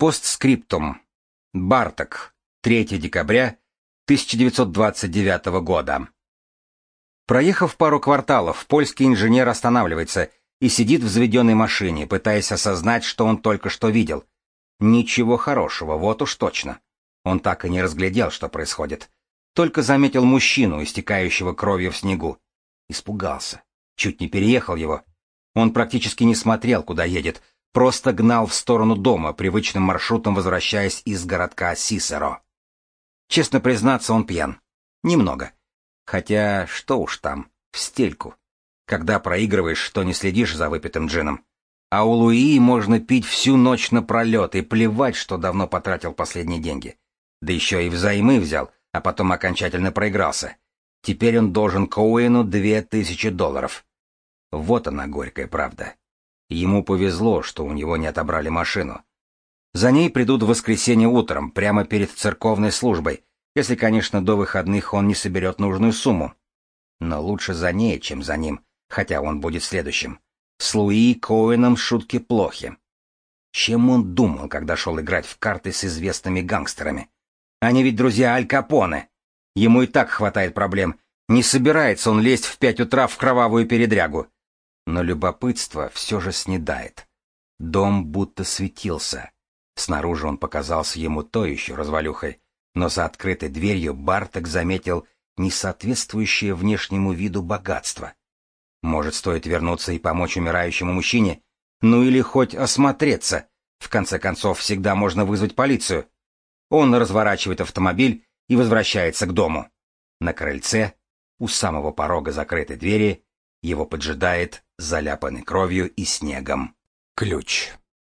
Постскриптум. Барток. 3 декабря 1929 года. Проехав пару кварталов, польский инженер останавливается и сидит в заведенной машине, пытаясь осознать, что он только что видел. Ничего хорошего, вот уж точно. Он так и не разглядел, что происходит. Только заметил мужчину, истекающего кровью в снегу. Испугался. Чуть не переехал его. Он практически не смотрел, куда едет, просто гнал в сторону дома, привычным маршрутом возвращаясь из городка Сисеро. Честно признаться, он пьян. Немного. Хотя, что уж там, в стельку. Когда проигрываешь, что не следишь за выпитым джином. А у Луи можно пить всю ночь напролет и плевать, что давно потратил последние деньги. Да еще и взаймы взял, а потом окончательно проигрался. Теперь он должен Коуэну две тысячи долларов. Вот она горькая правда. Ему повезло, что у него не отобрали машину. За ней придут в воскресенье утром, прямо перед церковной службой, если, конечно, до выходных он не соберет нужную сумму. Но лучше за ней, чем за ним, хотя он будет следующим. С Луи Коэном шутки плохи. Чем он думал, когда шел играть в карты с известными гангстерами? Они ведь друзья Аль Капоне. Ему и так хватает проблем. Не собирается он лезть в пять утра в кровавую передрягу. Но любопытство все же снедает. Дом будто светился. Снаружи он показался ему то еще развалюхой, но за открытой дверью Барток заметил несоответствующее внешнему виду богатство. Может, стоит вернуться и помочь умирающему мужчине? Ну или хоть осмотреться. В конце концов, всегда можно вызвать полицию. Он разворачивает автомобиль и возвращается к дому. На крыльце, у самого порога закрытой двери, его поджидает, заляпанный кровью и снегом, ключ.